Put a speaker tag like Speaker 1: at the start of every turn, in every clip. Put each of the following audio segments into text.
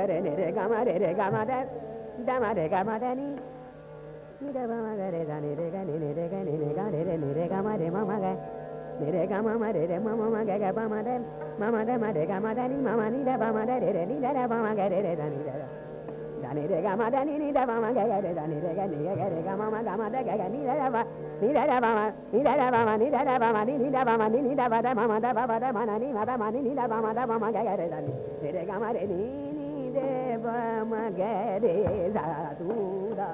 Speaker 1: gare ni re ga ma re re ga ma da da ma re ga ma da ni ni da ma ga re da ni re ga ni re ga ni ga re re ni re ga ma re ma ma ga re ga ma ma re da da da ni ni da da ni da da da ni da da ni da ni ni da da ni da da ni da da ni da da ni da da ni ni da ni ni da da da ba ba da ni da ni da da da ni ni ni da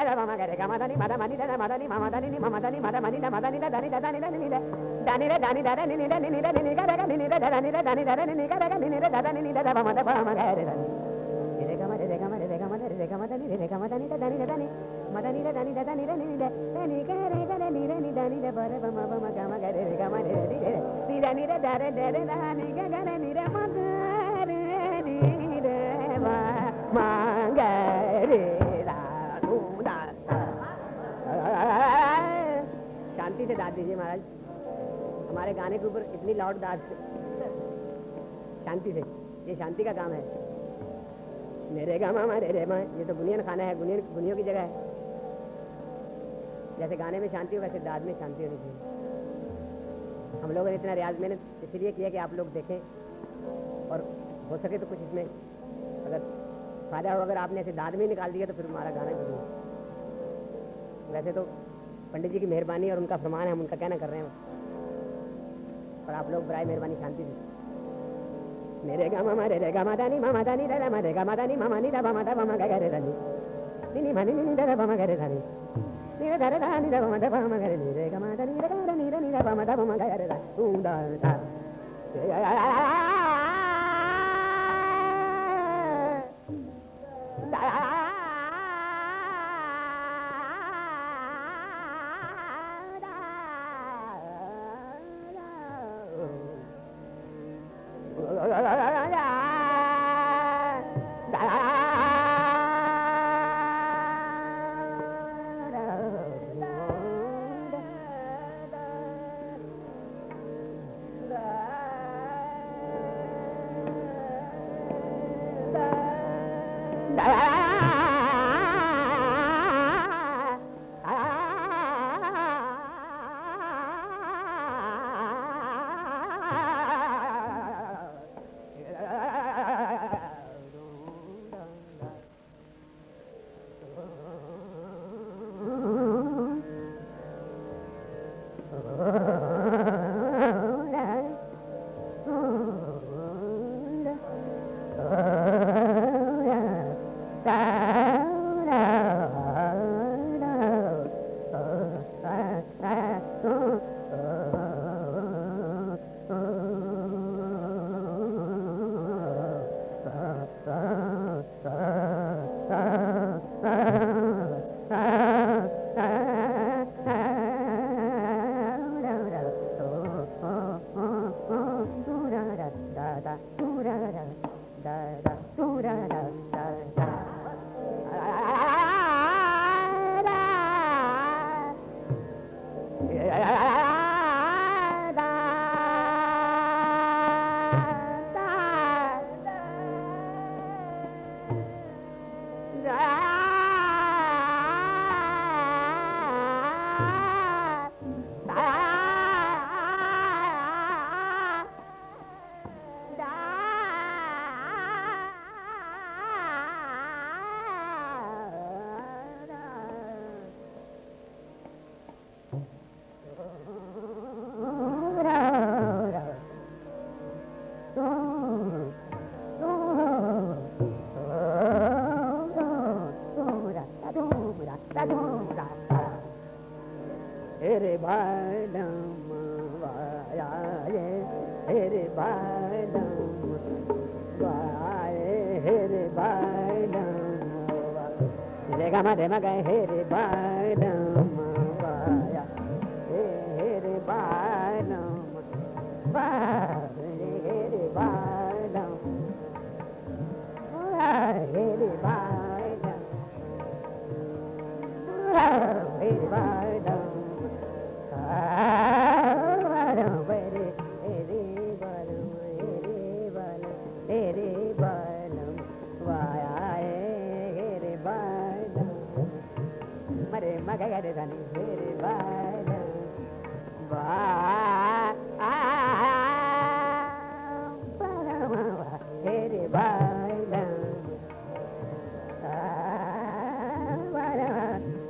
Speaker 1: Nini da mama gare gama dani mada mani da mada ni mama dani ni mama dani mada mani da mada ni da dani da dani da nini da dani da dani da nini da nini da nini gare ga nini da dani da dani da nini gare ga nini da da nini da mama da mama gare dani re gama re gama re gama re gama dani re gama dani da dani da dani mada ni da dani da dani da nini da dani gare ga ni re ni dani da bare mama mama gama gare re gama re re re ni da ni da da re da re da ni ga gare ni re ma हमारे गाने के ऊपर इतनी loud दाद से शांति से, ये शांति का काम है। मेरे गा मामा रे रे माँ, ये तो बुनियन खाना है, बुनियन, बुनियों की जगह है। जैसे गाने में शांति हो, वैसे दाद में शांति होनी चाहिए। हम लोगों ने इतना रियाज मैंने इसलिए किया कि आप लोग देखें, और हो सके तो कुछ इसमें अगर फ़ायदा हो, अगर आपने ऐसे दाद में निकाल दिया तो फिर हमारा गाना नहीं वैसे तो पंडित जी की मेहरबानी और उनका फरमान है, हम उनका कहना कर रहे हैं। और आप लोग बरए मेहरबानी शांति से मेरे गा मामा रे रे गा नी मामा दानी रे मा रे गा दानी नी मामा नी दा मामा दा मामा गा रे दा नी नी नी मानी नी नी दा दा मामा गा रे दा नी नी रे दा रे दा नी दा मामा दा मामा गा रे नी रे गा दानी नी रे गा रे नी रे नी दा मामा दा मामा गा रे दा ऊ दा दा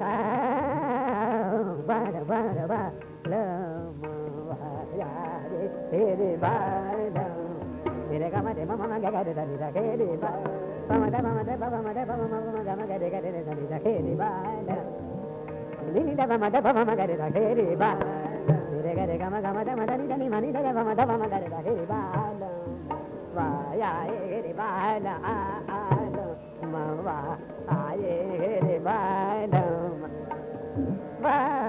Speaker 1: ಬಾಲ ಆಯೇ ಬಾಲ Bye.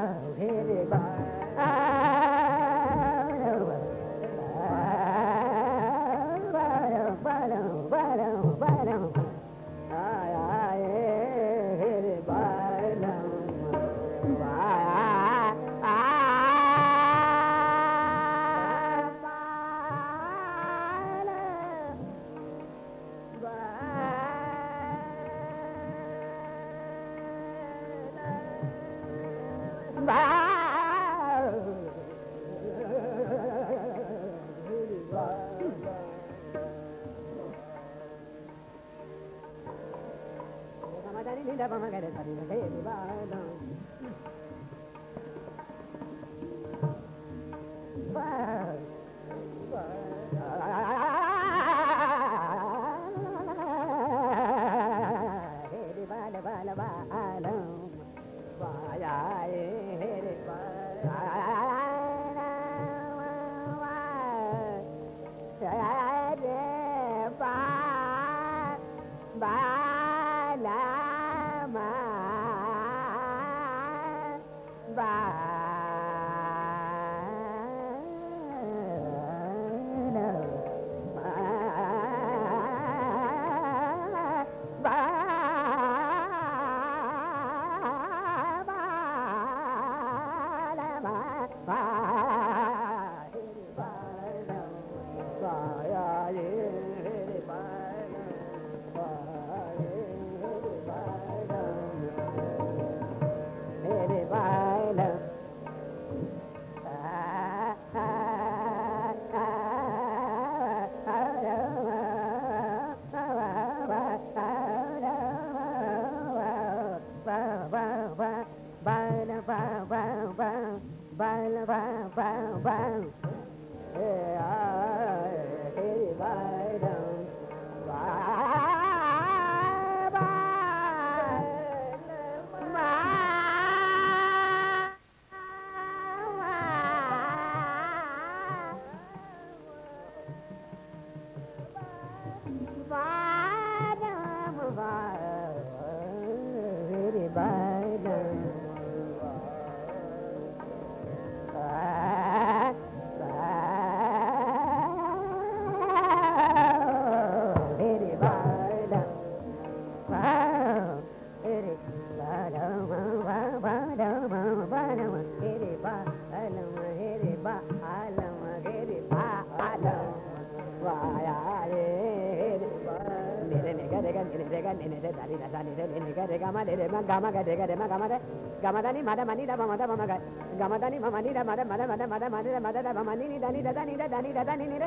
Speaker 1: गामा गा देगा रे मा गामा रे गामा दानी मादा मानी दा मादा मामा गा गामा दानी मामा नी दा मादा मादा मादा मादा मादा दा मामा नी नी दानी दा दानी दा दानी दा दानी नी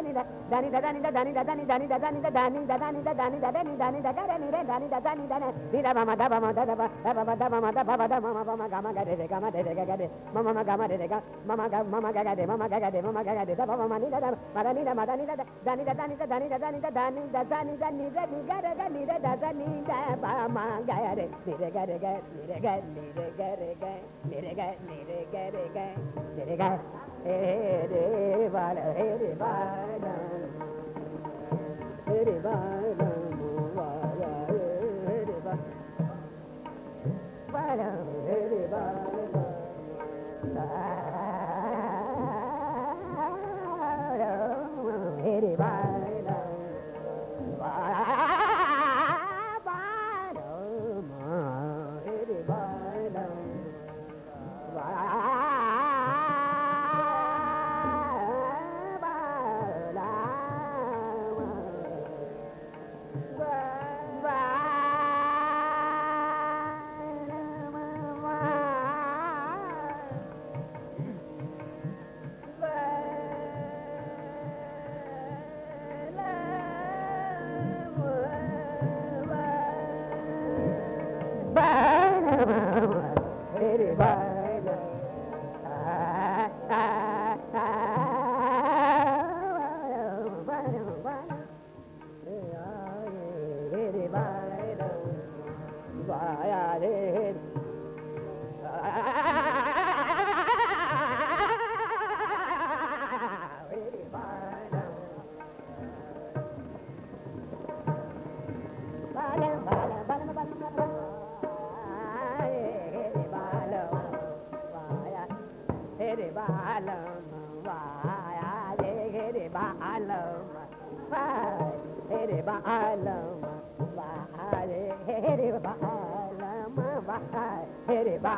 Speaker 1: dani da dani da dani ni da ni da dani da dani da dani da dani dani da dani da dani da dani da dani da dani dani da gare ni da dani da dani da ni da mama da mama da da ba da ba da mama da ba da mama mama gama ga de gama de de ga de mama mama gama de ga mama ga mama ga de mama ga de mama ga de da ba mama ni da mada ni da mada ni da dani da dani da dani da dani da dani da dani da ni da ni da ni ga da ni da da ni da ba ma ga re ni re ga re ga ni re ga ni re ga re ga ni re ga ni re ga re ga ni re ga he re ba la he re ba la he re ba あれ。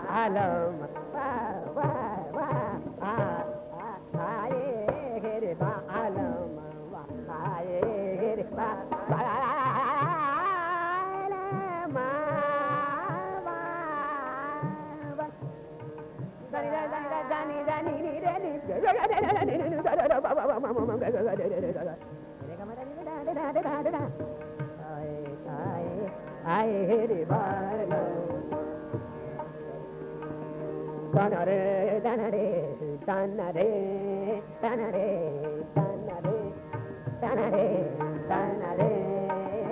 Speaker 1: alam wa wa wa a a ye gere ba alam wa a ye gere ba ba alam wa wa wa dani dani dani dani ni re ni ga ga ga ga ga ba ba ba ma ma ga ga ga ga ga ga Ay, ay, ay, ay, ay, ay, ay, ay, ay, ay, ay, ay, ay, タナレタナレタナレタナレタナレタナレ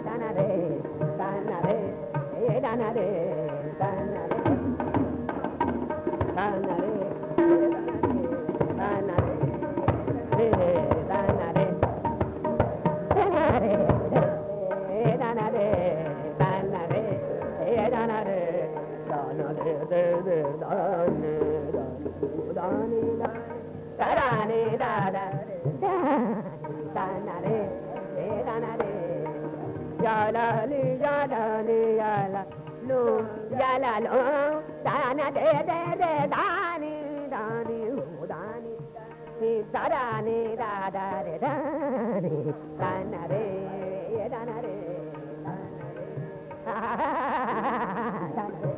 Speaker 1: タナレタナレタナレタナレタナレタナレ Ha ha ha ha!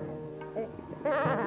Speaker 1: Ah!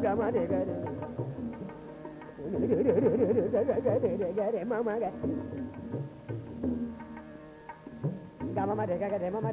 Speaker 1: gare de mama gama de gare gare gare mama gare gama ma de ga de mama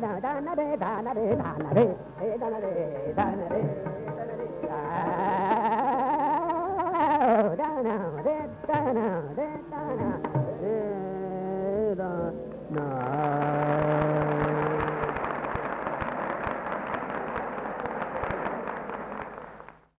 Speaker 1: da da da da na re da na re re da na re da na re